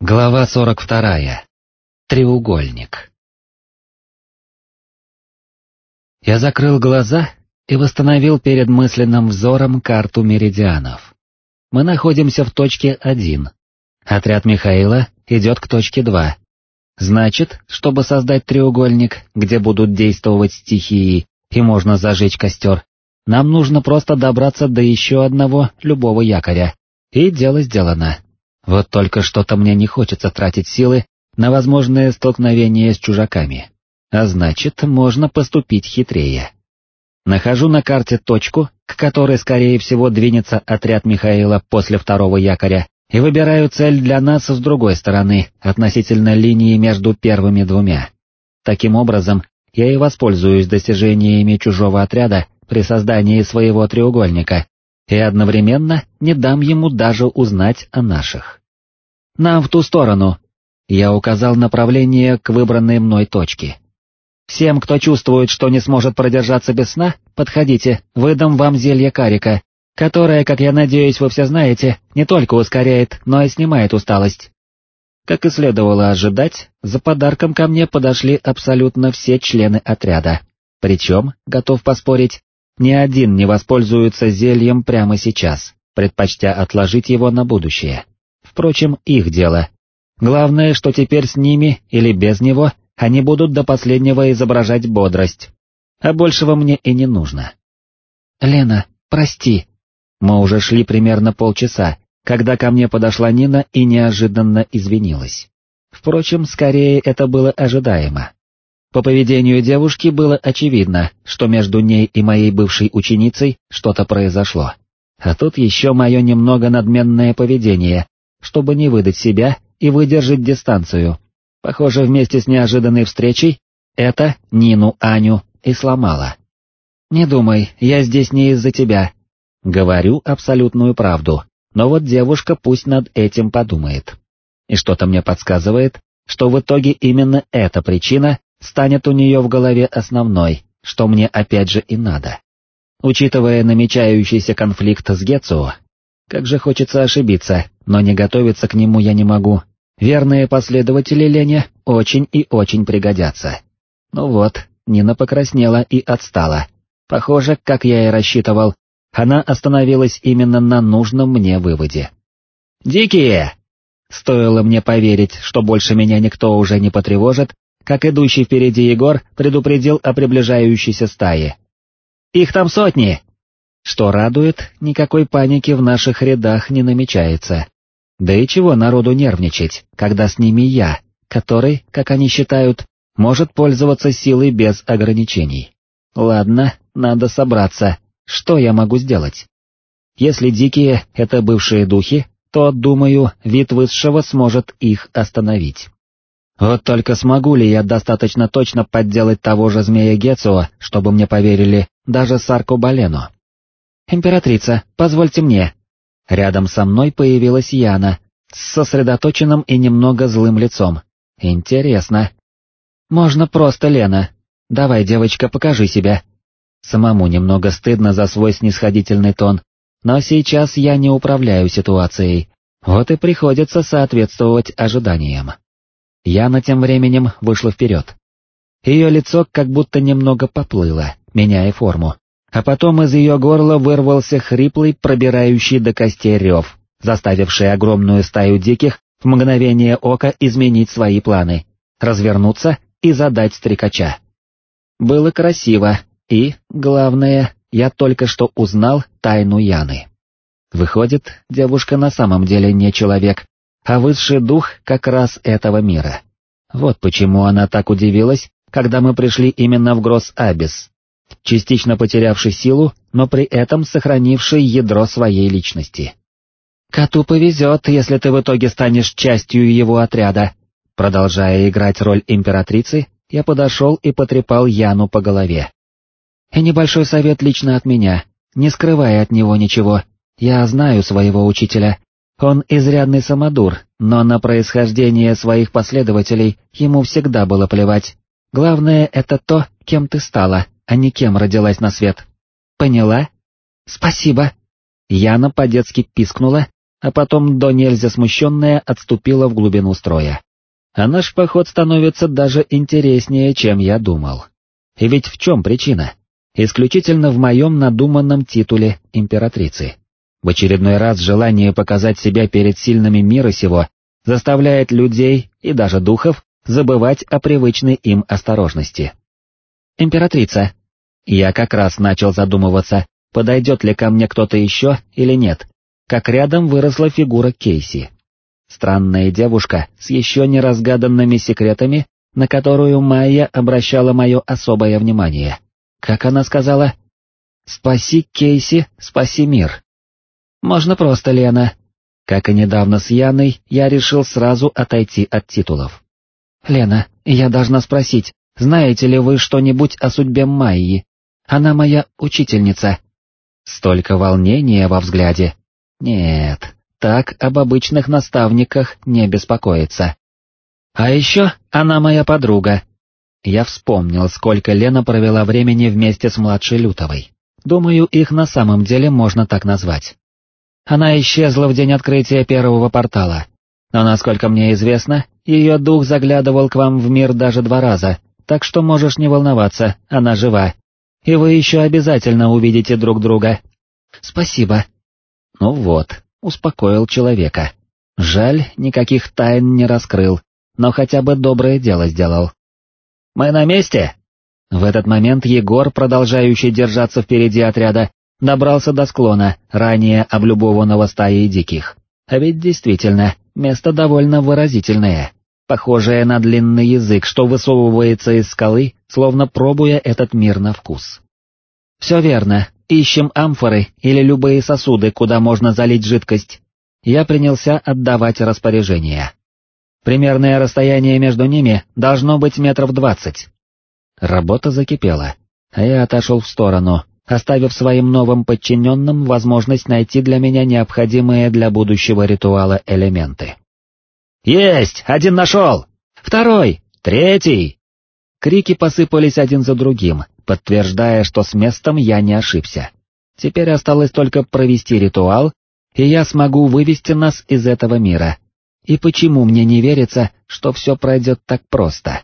Глава 42. Треугольник. Я закрыл глаза и восстановил перед мысленным взором карту меридианов. Мы находимся в точке 1. Отряд Михаила идет к точке 2. Значит, чтобы создать треугольник, где будут действовать стихии и можно зажечь костер, нам нужно просто добраться до еще одного любого якоря, и дело сделано. Вот только что-то мне не хочется тратить силы на возможное столкновение с чужаками. А значит, можно поступить хитрее. Нахожу на карте точку, к которой скорее всего двинется отряд Михаила после второго якоря, и выбираю цель для нас с другой стороны, относительно линии между первыми двумя. Таким образом, я и воспользуюсь достижениями чужого отряда при создании своего треугольника, и одновременно не дам ему даже узнать о наших. «Нам в ту сторону», — я указал направление к выбранной мной точке. «Всем, кто чувствует, что не сможет продержаться без сна, подходите, выдам вам зелье карика, которое, как я надеюсь, вы все знаете, не только ускоряет, но и снимает усталость». Как и следовало ожидать, за подарком ко мне подошли абсолютно все члены отряда. Причем, готов поспорить, ни один не воспользуется зельем прямо сейчас, предпочтя отложить его на будущее. Впрочем, их дело. Главное, что теперь с ними или без него они будут до последнего изображать бодрость. А большего мне и не нужно. «Лена, прости». Мы уже шли примерно полчаса, когда ко мне подошла Нина и неожиданно извинилась. Впрочем, скорее это было ожидаемо. По поведению девушки было очевидно, что между ней и моей бывшей ученицей что-то произошло. А тут еще мое немного надменное поведение, чтобы не выдать себя и выдержать дистанцию. Похоже, вместе с неожиданной встречей это Нину Аню и сломало. «Не думай, я здесь не из-за тебя». Говорю абсолютную правду, но вот девушка пусть над этим подумает. И что-то мне подсказывает, что в итоге именно эта причина станет у нее в голове основной, что мне опять же и надо. Учитывая намечающийся конфликт с Гетсуо, как же хочется ошибиться, но не готовиться к нему я не могу. Верные последователи Лене очень и очень пригодятся. Ну вот, Нина покраснела и отстала. Похоже, как я и рассчитывал, она остановилась именно на нужном мне выводе. «Дикие!» Стоило мне поверить, что больше меня никто уже не потревожит, как идущий впереди Егор предупредил о приближающейся стае. «Их там сотни!» Что радует, никакой паники в наших рядах не намечается. Да и чего народу нервничать, когда с ними я, который, как они считают, может пользоваться силой без ограничений. Ладно, надо собраться, что я могу сделать? Если дикие — это бывшие духи, то, думаю, вид высшего сможет их остановить. Вот только смогу ли я достаточно точно подделать того же змея Гецуа, чтобы мне поверили, даже Сарку Балену? «Императрица, позвольте мне». Рядом со мной появилась Яна, с сосредоточенным и немного злым лицом. «Интересно». «Можно просто, Лена. Давай, девочка, покажи себя». Самому немного стыдно за свой снисходительный тон, но сейчас я не управляю ситуацией, вот и приходится соответствовать ожиданиям. Яна тем временем вышла вперед. Ее лицо как будто немного поплыло, меняя форму, а потом из ее горла вырвался хриплый, пробирающий до костей рев, заставивший огромную стаю диких в мгновение ока изменить свои планы, развернуться и задать стрекача. Было красиво, и, главное, я только что узнал тайну Яны. Выходит, девушка на самом деле не человек, а высший дух как раз этого мира. Вот почему она так удивилась, когда мы пришли именно в Гросс-Абис, частично потерявший силу, но при этом сохранивший ядро своей личности. «Коту повезет, если ты в итоге станешь частью его отряда». Продолжая играть роль императрицы, я подошел и потрепал Яну по голове. «И небольшой совет лично от меня, не скрывая от него ничего, я знаю своего учителя, он изрядный самодур, но на происхождение своих последователей ему всегда было плевать. Главное — это то, кем ты стала, а не кем родилась на свет. Поняла? Спасибо. Яна по-детски пискнула а потом до нельзя смущенная отступила в глубину строя. А наш поход становится даже интереснее, чем я думал. И ведь в чем причина? Исключительно в моем надуманном титуле императрицы. В очередной раз желание показать себя перед сильными мира сего заставляет людей и даже духов забывать о привычной им осторожности. «Императрица!» Я как раз начал задумываться, подойдет ли ко мне кто-то еще или нет, как рядом выросла фигура Кейси. Странная девушка с еще не разгаданными секретами, на которую Майя обращала мое особое внимание. Как она сказала? «Спаси Кейси, спаси мир». Можно просто, Лена. Как и недавно с Яной, я решил сразу отойти от титулов. «Лена, я должна спросить, знаете ли вы что-нибудь о судьбе Майи? Она моя учительница». Столько волнения во взгляде. Нет, так об обычных наставниках не беспокоится. А еще она моя подруга. Я вспомнил, сколько Лена провела времени вместе с младшей Лютовой. Думаю, их на самом деле можно так назвать. Она исчезла в день открытия первого портала, но, насколько мне известно, ее дух заглядывал к вам в мир даже два раза, так что можешь не волноваться, она жива. И вы еще обязательно увидите друг друга. Спасибо. Ну вот, успокоил человека. Жаль, никаких тайн не раскрыл, но хотя бы доброе дело сделал. «Мы на месте?» В этот момент Егор, продолжающий держаться впереди отряда, добрался до склона, ранее облюбованного стаей диких. А ведь действительно, место довольно выразительное, похожее на длинный язык, что высовывается из скалы, словно пробуя этот мир на вкус. Все верно, ищем амфоры или любые сосуды, куда можно залить жидкость. Я принялся отдавать распоряжения. Примерное расстояние между ними должно быть метров двадцать. Работа закипела, а я отошел в сторону, оставив своим новым подчиненным возможность найти для меня необходимые для будущего ритуала элементы. «Есть! Один нашел! Второй! Третий!» Крики посыпались один за другим, подтверждая, что с местом я не ошибся. Теперь осталось только провести ритуал, и я смогу вывести нас из этого мира. И почему мне не верится, что все пройдет так просто?